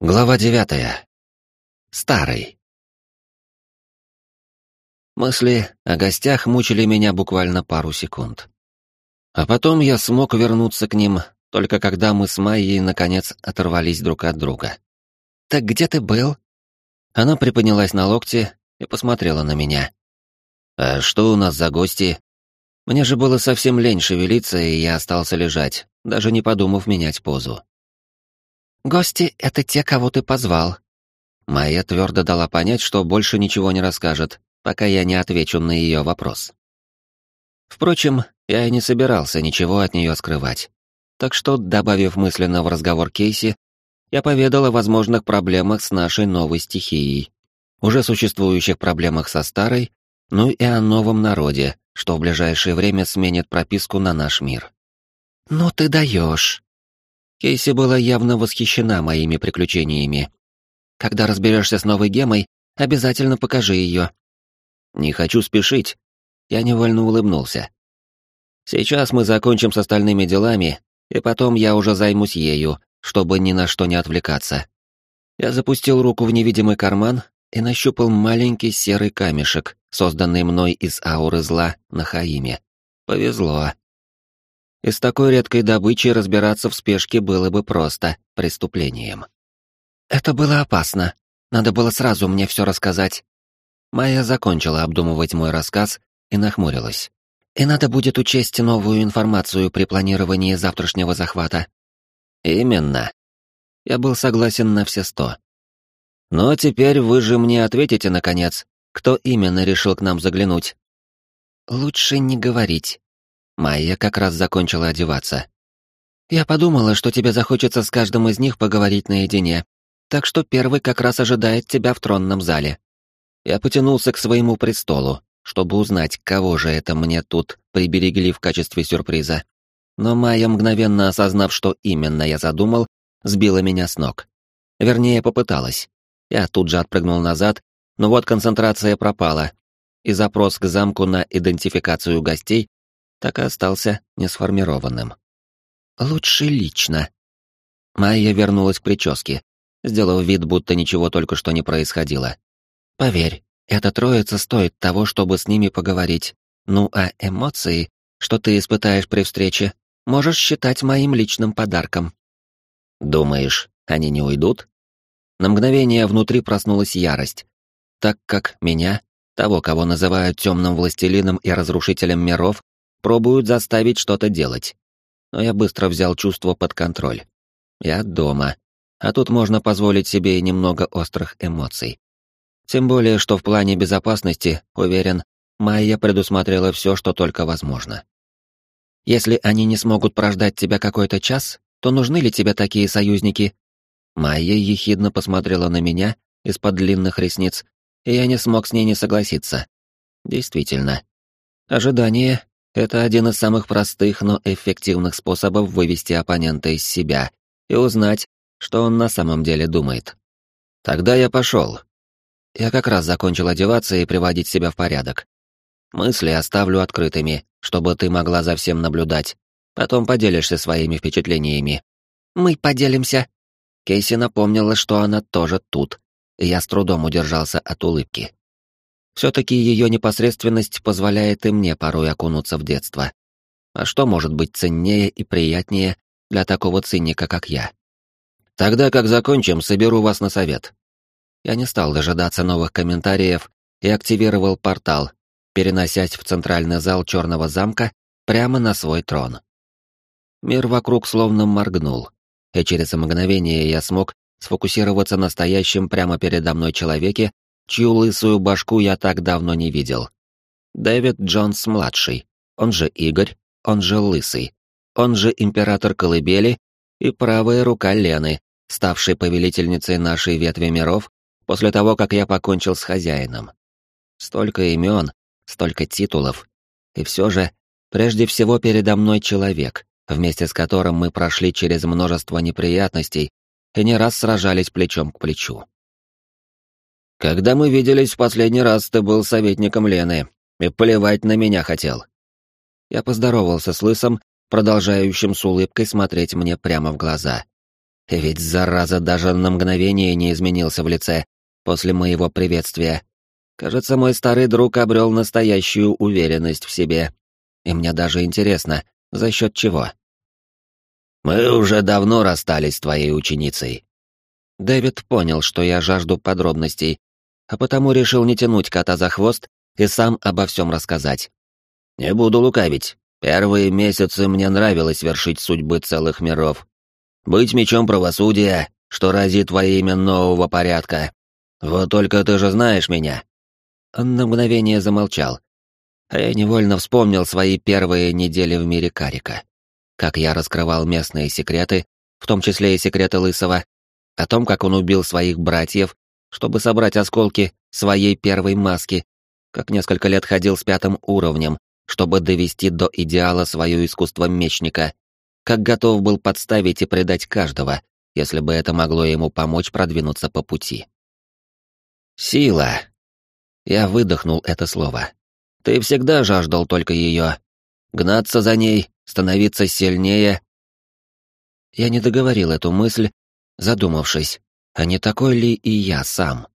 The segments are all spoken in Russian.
Глава девятая. Старый. Мысли о гостях мучили меня буквально пару секунд. А потом я смог вернуться к ним, только когда мы с Майей наконец оторвались друг от друга. «Так где ты был?» Она приподнялась на локте и посмотрела на меня. «А что у нас за гости?» Мне же было совсем лень шевелиться, и я остался лежать, даже не подумав менять позу. «Гости — это те, кого ты позвал». Майя твердо дала понять, что больше ничего не расскажет, пока я не отвечу на ее вопрос. Впрочем, я и не собирался ничего от нее скрывать. Так что, добавив мысленно в разговор Кейси, я поведал о возможных проблемах с нашей новой стихией, уже существующих проблемах со старой, ну и о новом народе, что в ближайшее время сменит прописку на наш мир. «Ну ты даешь!» Кейси была явно восхищена моими приключениями. «Когда разберешься с новой гемой, обязательно покажи ее». «Не хочу спешить». Я невольно улыбнулся. «Сейчас мы закончим с остальными делами, и потом я уже займусь ею, чтобы ни на что не отвлекаться». Я запустил руку в невидимый карман и нащупал маленький серый камешек, созданный мной из ауры зла на Хаиме. Повезло. И с такой редкой добычей разбираться в спешке было бы просто преступлением. Это было опасно. Надо было сразу мне все рассказать. Майя закончила обдумывать мой рассказ и нахмурилась. И надо будет учесть новую информацию при планировании завтрашнего захвата. Именно. Я был согласен на все сто. Но теперь вы же мне ответите, наконец, кто именно решил к нам заглянуть. Лучше не говорить. Майя как раз закончила одеваться. «Я подумала, что тебе захочется с каждым из них поговорить наедине, так что первый как раз ожидает тебя в тронном зале». Я потянулся к своему престолу, чтобы узнать, кого же это мне тут приберегли в качестве сюрприза. Но Майя, мгновенно осознав, что именно я задумал, сбила меня с ног. Вернее, попыталась. Я тут же отпрыгнул назад, но вот концентрация пропала, и запрос к замку на идентификацию гостей так и остался несформированным. «Лучше лично». Майя вернулась к прическе, сделав вид, будто ничего только что не происходило. «Поверь, эта троица стоит того, чтобы с ними поговорить. Ну а эмоции, что ты испытаешь при встрече, можешь считать моим личным подарком». «Думаешь, они не уйдут?» На мгновение внутри проснулась ярость, так как меня, того, кого называют темным властелином и разрушителем миров, пробуют заставить что-то делать. Но я быстро взял чувство под контроль. Я дома, а тут можно позволить себе и немного острых эмоций. Тем более, что в плане безопасности, уверен, Майя предусмотрела все, что только возможно. Если они не смогут прождать тебя какой-то час, то нужны ли тебе такие союзники? Майя ехидно посмотрела на меня из-под длинных ресниц, и я не смог с ней не согласиться. Действительно. Ожидание это один из самых простых, но эффективных способов вывести оппонента из себя и узнать, что он на самом деле думает. Тогда я пошел. Я как раз закончил одеваться и приводить себя в порядок. Мысли оставлю открытыми, чтобы ты могла за всем наблюдать. Потом поделишься своими впечатлениями. Мы поделимся. Кейси напомнила, что она тоже тут, я с трудом удержался от улыбки. Все-таки ее непосредственность позволяет и мне порой окунуться в детство. А что может быть ценнее и приятнее для такого циника, как я? Тогда, как закончим, соберу вас на совет. Я не стал дожидаться новых комментариев и активировал портал, переносясь в центральный зал черного замка прямо на свой трон. Мир вокруг словно моргнул, и через мгновение я смог сфокусироваться на стоящем прямо передо мной человеке чью лысую башку я так давно не видел. Дэвид Джонс-младший, он же Игорь, он же Лысый, он же император Колыбели и правая рука Лены, ставшей повелительницей нашей ветви миров после того, как я покончил с хозяином. Столько имен, столько титулов, и все же, прежде всего передо мной человек, вместе с которым мы прошли через множество неприятностей и не раз сражались плечом к плечу. Когда мы виделись в последний раз, ты был советником Лены и плевать на меня хотел. Я поздоровался с Лысом, продолжающим с улыбкой смотреть мне прямо в глаза. Ведь зараза даже на мгновение не изменился в лице после моего приветствия. Кажется, мой старый друг обрел настоящую уверенность в себе. И мне даже интересно, за счет чего. «Мы уже давно расстались с твоей ученицей». Дэвид понял, что я жажду подробностей, а потому решил не тянуть кота за хвост и сам обо всем рассказать. «Не буду лукавить. Первые месяцы мне нравилось вершить судьбы целых миров. Быть мечом правосудия, что разит во имя нового порядка. Вот только ты же знаешь меня». Он на мгновение замолчал, а я невольно вспомнил свои первые недели в мире Карика. Как я раскрывал местные секреты, в том числе и секреты Лысого, о том, как он убил своих братьев, чтобы собрать осколки своей первой маски, как несколько лет ходил с пятым уровнем, чтобы довести до идеала свое искусство мечника, как готов был подставить и предать каждого, если бы это могло ему помочь продвинуться по пути. Сила. Я выдохнул это слово. Ты всегда жаждал только ее. Гнаться за ней, становиться сильнее. Я не договорил эту мысль, задумавшись, а не такой ли и я сам.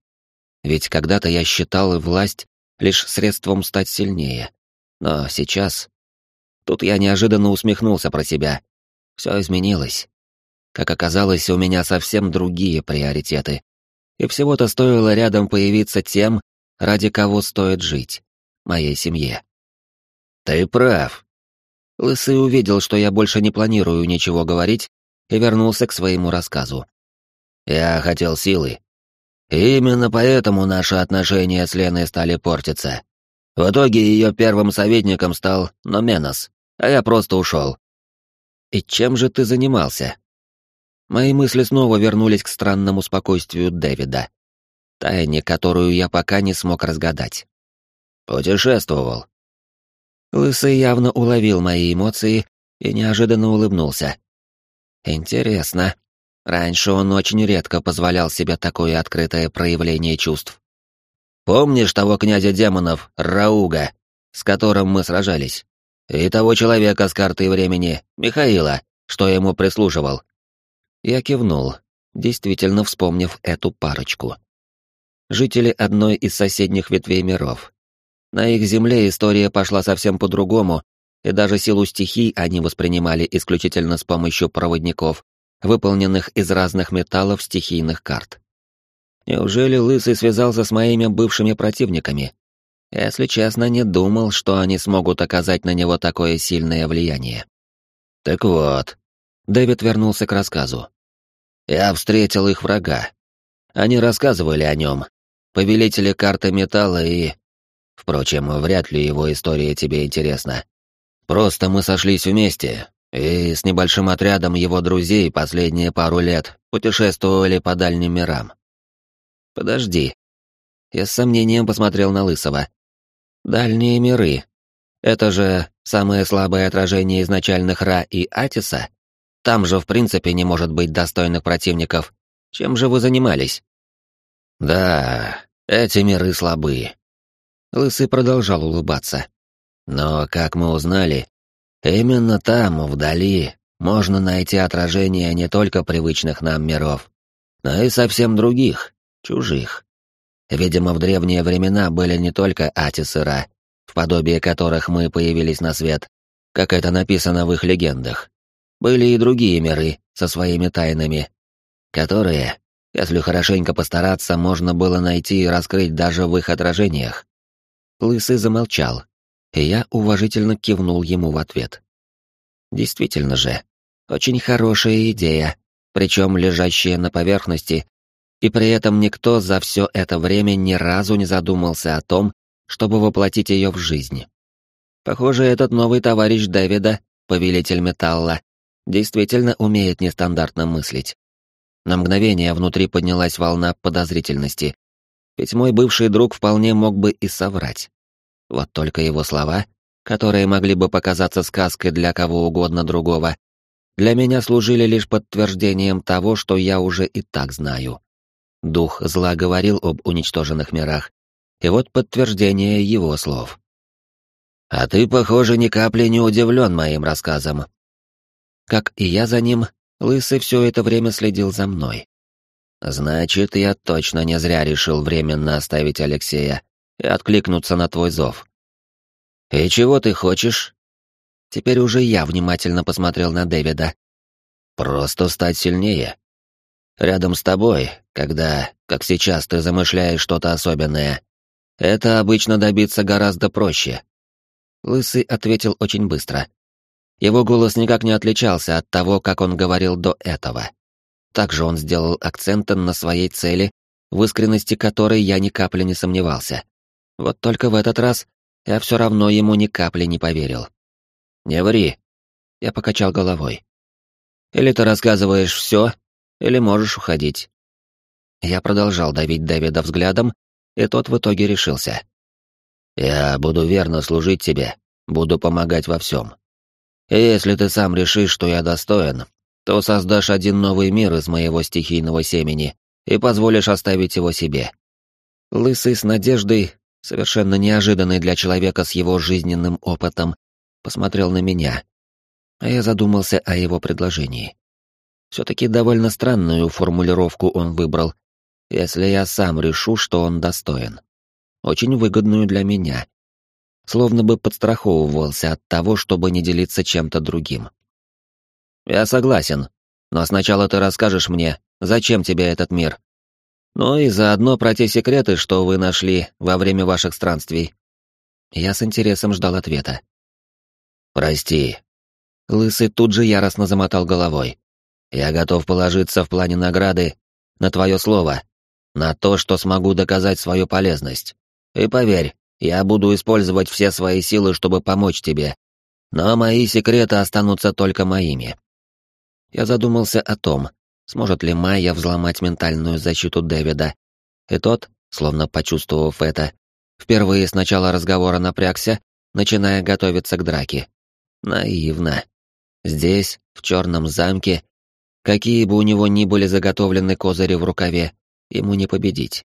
Ведь когда-то я считал власть лишь средством стать сильнее. Но сейчас... Тут я неожиданно усмехнулся про себя. Все изменилось. Как оказалось, у меня совсем другие приоритеты. И всего-то стоило рядом появиться тем, ради кого стоит жить моей семье. «Ты прав». Лысый увидел, что я больше не планирую ничего говорить, и вернулся к своему рассказу. «Я хотел силы. И именно поэтому наши отношения с Леной стали портиться. В итоге ее первым советником стал Номенос, а я просто ушел. «И чем же ты занимался?» Мои мысли снова вернулись к странному спокойствию Дэвида, тайне, которую я пока не смог разгадать. Путешествовал. Лысый явно уловил мои эмоции и неожиданно улыбнулся. Интересно. Раньше он очень редко позволял себе такое открытое проявление чувств. Помнишь того князя демонов, Рауга, с которым мы сражались? И того человека с картой времени, Михаила, что ему прислуживал? Я кивнул, действительно вспомнив эту парочку. Жители одной из соседних ветвей миров, на их земле история пошла совсем по-другому, и даже силу стихий они воспринимали исключительно с помощью проводников, выполненных из разных металлов стихийных карт. Неужели Лысый связался с моими бывшими противниками? Если честно, не думал, что они смогут оказать на него такое сильное влияние. Так вот, Дэвид вернулся к рассказу. Я встретил их врага. Они рассказывали о нем. Повелители карты металла и Впрочем, вряд ли его история тебе интересна. Просто мы сошлись вместе, и с небольшим отрядом его друзей последние пару лет путешествовали по дальним мирам. Подожди. Я с сомнением посмотрел на Лысого. Дальние миры. Это же самое слабое отражение изначальных Ра и Атиса? Там же в принципе не может быть достойных противников. Чем же вы занимались? Да, эти миры слабые. Лысый продолжал улыбаться. Но, как мы узнали, именно там, вдали, можно найти отражение не только привычных нам миров, но и совсем других, чужих. Видимо, в древние времена были не только Атис и Ра, в подобие которых мы появились на свет, как это написано в их легендах. Были и другие миры со своими тайнами, которые, если хорошенько постараться, можно было найти и раскрыть даже в их отражениях. Лысый замолчал, и я уважительно кивнул ему в ответ. Действительно же, очень хорошая идея, причем лежащая на поверхности, и при этом никто за все это время ни разу не задумался о том, чтобы воплотить ее в жизнь. Похоже, этот новый товарищ Дэвида, повелитель металла, действительно умеет нестандартно мыслить. На мгновение внутри поднялась волна подозрительности, ведь мой бывший друг вполне мог бы и соврать. Вот только его слова, которые могли бы показаться сказкой для кого угодно другого, для меня служили лишь подтверждением того, что я уже и так знаю. Дух зла говорил об уничтоженных мирах, и вот подтверждение его слов. «А ты, похоже, ни капли не удивлен моим рассказом». Как и я за ним, Лысый все это время следил за мной. Значит, я точно не зря решил временно оставить Алексея и откликнуться на твой зов. И чего ты хочешь? Теперь уже я внимательно посмотрел на Дэвида. Просто стать сильнее. Рядом с тобой, когда, как сейчас, ты замышляешь что-то особенное, это обычно добиться гораздо проще. Лысый ответил очень быстро. Его голос никак не отличался от того, как он говорил до этого. Также он сделал акцент на своей цели, в искренности которой я ни капли не сомневался. Вот только в этот раз я все равно ему ни капли не поверил. «Не ври», — я покачал головой. «Или ты рассказываешь все, или можешь уходить». Я продолжал давить Дэвида взглядом, и тот в итоге решился. «Я буду верно служить тебе, буду помогать во всем. И если ты сам решишь, что я достоин, то создашь один новый мир из моего стихийного семени и позволишь оставить его себе». Лысый с надеждой, совершенно неожиданный для человека с его жизненным опытом, посмотрел на меня. А я задумался о его предложении. Все-таки довольно странную формулировку он выбрал, если я сам решу, что он достоин. Очень выгодную для меня. Словно бы подстраховывался от того, чтобы не делиться чем-то другим. Я согласен, но сначала ты расскажешь мне, зачем тебе этот мир. Ну и заодно про те секреты, что вы нашли во время ваших странствий. Я с интересом ждал ответа. Прости. Лысый тут же яростно замотал головой. Я готов положиться в плане награды на твое слово, на то, что смогу доказать свою полезность. И поверь, я буду использовать все свои силы, чтобы помочь тебе. Но мои секреты останутся только моими. Я задумался о том, сможет ли Майя взломать ментальную защиту Дэвида. И тот, словно почувствовав это, впервые с начала разговора напрягся, начиная готовиться к драке. Наивно. Здесь, в черном замке, какие бы у него ни были заготовлены козыри в рукаве, ему не победить.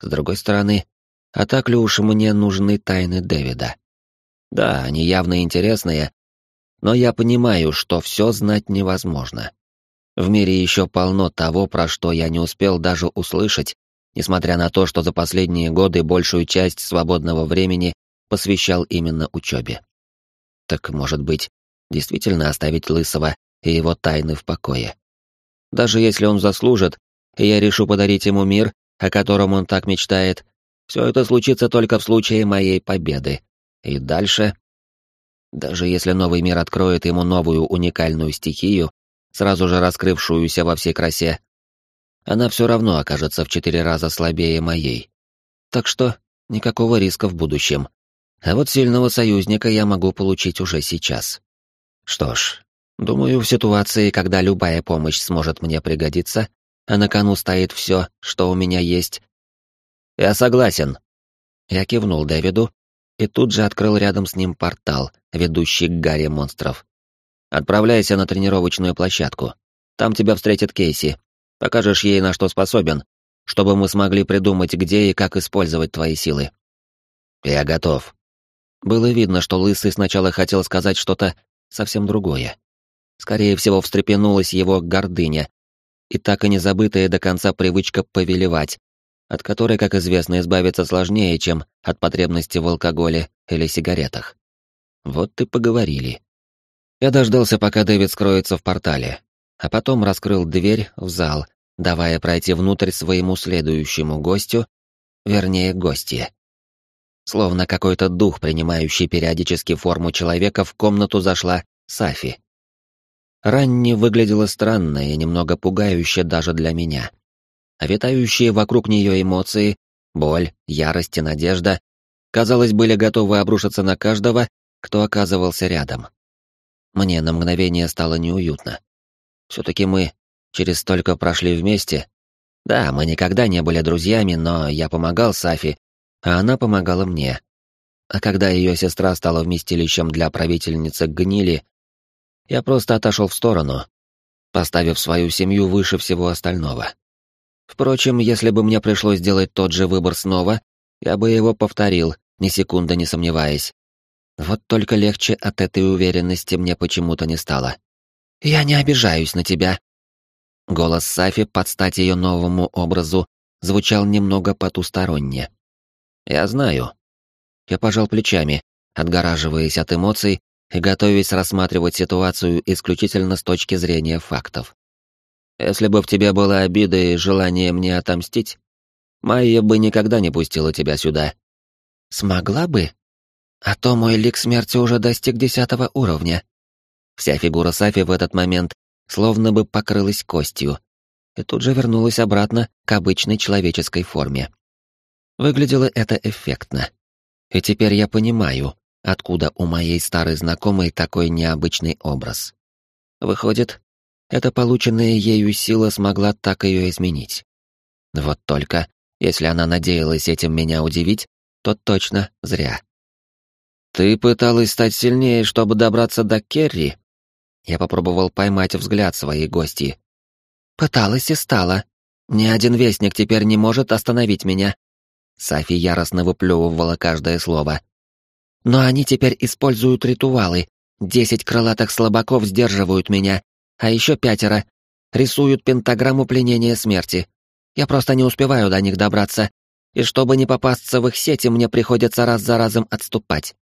С другой стороны, а так ли уж мне нужны тайны Дэвида? Да, они явно интересные, но я понимаю, что все знать невозможно. В мире еще полно того, про что я не успел даже услышать, несмотря на то, что за последние годы большую часть свободного времени посвящал именно учебе. Так, может быть, действительно оставить Лысого и его тайны в покое? Даже если он заслужит, и я решу подарить ему мир, о котором он так мечтает, все это случится только в случае моей победы. И дальше... Даже если новый мир откроет ему новую уникальную стихию, сразу же раскрывшуюся во всей красе, она все равно окажется в четыре раза слабее моей. Так что никакого риска в будущем. А вот сильного союзника я могу получить уже сейчас. Что ж, думаю, в ситуации, когда любая помощь сможет мне пригодиться, а на кону стоит все, что у меня есть. Я согласен. Я кивнул Дэвиду и тут же открыл рядом с ним портал, ведущий к гаре монстров. Отправляйся на тренировочную площадку. Там тебя встретит Кейси. Покажешь ей, на что способен, чтобы мы смогли придумать, где и как использовать твои силы. Я готов. Было видно, что Лысый сначала хотел сказать что-то совсем другое. Скорее всего, встрепенулась его гордыня, и так и не забытая до конца привычка повелевать, от которой, как известно, избавиться сложнее, чем от потребности в алкоголе или сигаретах. Вот и поговорили. Я дождался, пока Дэвид скроется в портале, а потом раскрыл дверь в зал, давая пройти внутрь своему следующему гостю, вернее, гостье. Словно какой-то дух, принимающий периодически форму человека, в комнату зашла Сафи. Ранни выглядела странно и немного пугающе даже для меня. А витающие вокруг нее эмоции, боль, ярость и надежда, казалось, были готовы обрушиться на каждого, кто оказывался рядом. Мне на мгновение стало неуютно. Все-таки мы через столько прошли вместе. Да, мы никогда не были друзьями, но я помогал Сафи, а она помогала мне. А когда ее сестра стала вместилищем для правительницы гнили, я просто отошел в сторону, поставив свою семью выше всего остального. Впрочем, если бы мне пришлось сделать тот же выбор снова, я бы его повторил, ни секунды не сомневаясь. Вот только легче от этой уверенности мне почему-то не стало. «Я не обижаюсь на тебя». Голос Сафи под стать ее новому образу звучал немного потусторонне. «Я знаю». Я пожал плечами, отгораживаясь от эмоций и готовясь рассматривать ситуацию исключительно с точки зрения фактов. Если бы в тебе была обида и желание мне отомстить, Майя бы никогда не пустила тебя сюда. Смогла бы? А то мой лик смерти уже достиг десятого уровня. Вся фигура Сафи в этот момент словно бы покрылась костью и тут же вернулась обратно к обычной человеческой форме. Выглядело это эффектно. И теперь я понимаю, откуда у моей старой знакомой такой необычный образ. Выходит, эта полученная ею сила смогла так ее изменить. Вот только, если она надеялась этим меня удивить, то точно зря. «Ты пыталась стать сильнее, чтобы добраться до Керри?» Я попробовал поймать взгляд своей гости. «Пыталась и стала. Ни один вестник теперь не может остановить меня». Сафи яростно выплевывала каждое слово. «Но они теперь используют ритуалы. Десять крылатых слабаков сдерживают меня, а еще пятеро рисуют пентаграмму пленения смерти. Я просто не успеваю до них добраться, и чтобы не попасться в их сети, мне приходится раз за разом отступать.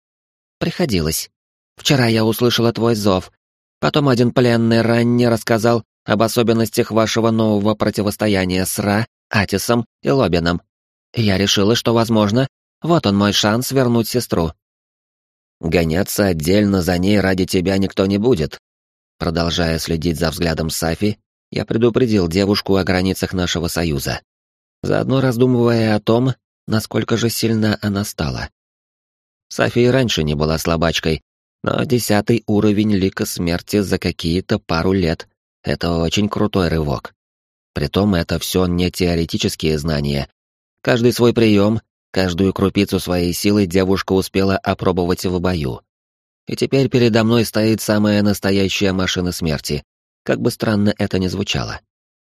Приходилось. Вчера я услышала твой зов. Потом один пленный ранее рассказал об особенностях вашего нового противостояния с Ра, Атисом и Лобином. Я решила, что, возможно, вот он мой шанс вернуть сестру. Гоняться отдельно за ней ради тебя никто не будет, Продолжая следить за взглядом Сафи, я предупредил девушку о границах нашего союза, заодно раздумывая о том, насколько же сильна она стала. Сафи и раньше не была слабачкой, но десятый уровень лика смерти за какие-то пару лет — это очень крутой рывок. Притом это все не теоретические знания. Каждый свой прием, каждую крупицу своей силы девушка успела опробовать в бою. И теперь передо мной стоит самая настоящая машина смерти, как бы странно это ни звучало.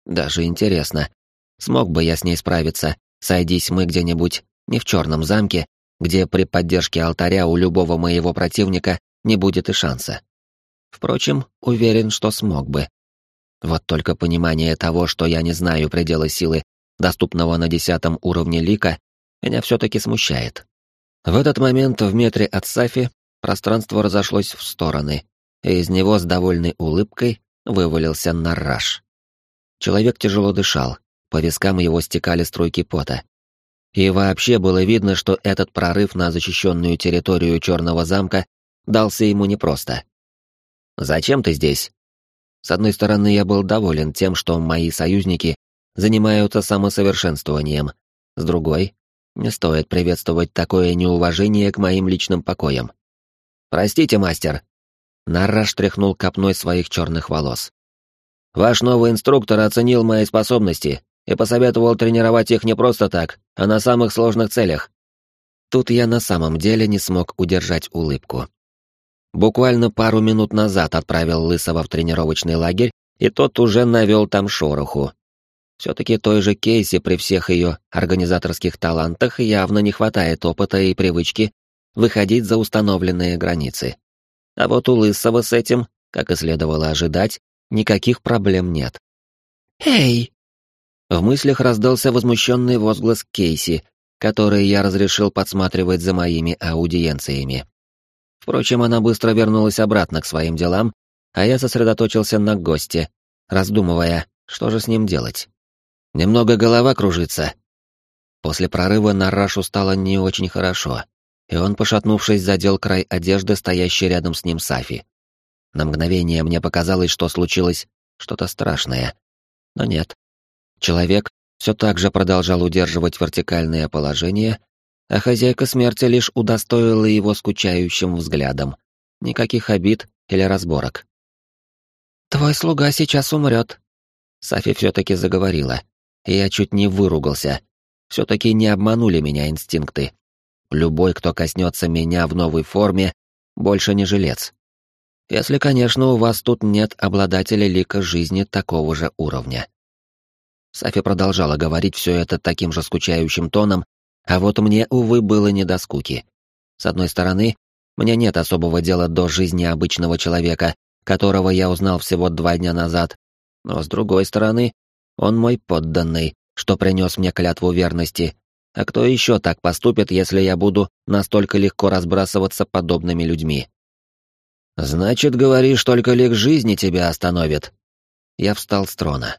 Даже интересно, смог бы я с ней справиться, сойдись мы где-нибудь, не в черном замке, где при поддержке алтаря у любого моего противника не будет и шанса. Впрочем, уверен, что смог бы. Вот только понимание того, что я не знаю предела силы, доступного на десятом уровне лика, меня все-таки смущает. В этот момент в метре от Сафи пространство разошлось в стороны, и из него с довольной улыбкой вывалился Нарраш. Человек тяжело дышал, по вискам его стекали струйки пота. И вообще было видно, что этот прорыв на защищенную территорию Черного замка дался ему непросто. «Зачем ты здесь?» С одной стороны, я был доволен тем, что мои союзники занимаются самосовершенствованием. С другой, не стоит приветствовать такое неуважение к моим личным покоям. «Простите, мастер». Нарраш тряхнул копной своих черных волос. «Ваш новый инструктор оценил мои способности и посоветовал тренировать их не просто так, а на самых сложных целях». Тут я на самом деле не смог удержать улыбку. Буквально пару минут назад отправил Лысого в тренировочный лагерь, и тот уже навел там шороху. Все-таки той же Кейси при всех ее организаторских талантах явно не хватает опыта и привычки выходить за установленные границы. А вот у Лысого с этим, как и следовало ожидать, никаких проблем нет. «Эй!» В мыслях раздался возмущенный возглас Кейси, который я разрешил подсматривать за моими аудиенциями. Впрочем, она быстро вернулась обратно к своим делам, а я сосредоточился на госте, раздумывая, что же с ним делать. Немного голова кружится. После прорыва на Рашу стало не очень хорошо и он, пошатнувшись, задел край одежды, стоящей рядом с ним Сафи. На мгновение мне показалось, что случилось что-то страшное. Но нет. Человек все так же продолжал удерживать вертикальное положение, а хозяйка смерти лишь удостоила его скучающим взглядом. Никаких обид или разборок. «Твой слуга сейчас умрет», — Сафи все-таки заговорила, я чуть не выругался. Все-таки не обманули меня инстинкты. Любой, кто коснется меня в новой форме, больше не жилец. Если, конечно, у вас тут нет обладателя лика жизни такого же уровня. Сафи продолжала говорить все это таким же скучающим тоном, а вот мне, увы, было не до скуки. С одной стороны, мне нет особого дела до жизни обычного человека, которого я узнал всего два дня назад. Но с другой стороны, он мой подданный, что принес мне клятву верности. А кто еще так поступит, если я буду настолько легко разбрасываться подобными людьми? Значит, говоришь, только лик жизни тебя остановит. Я встал с трона.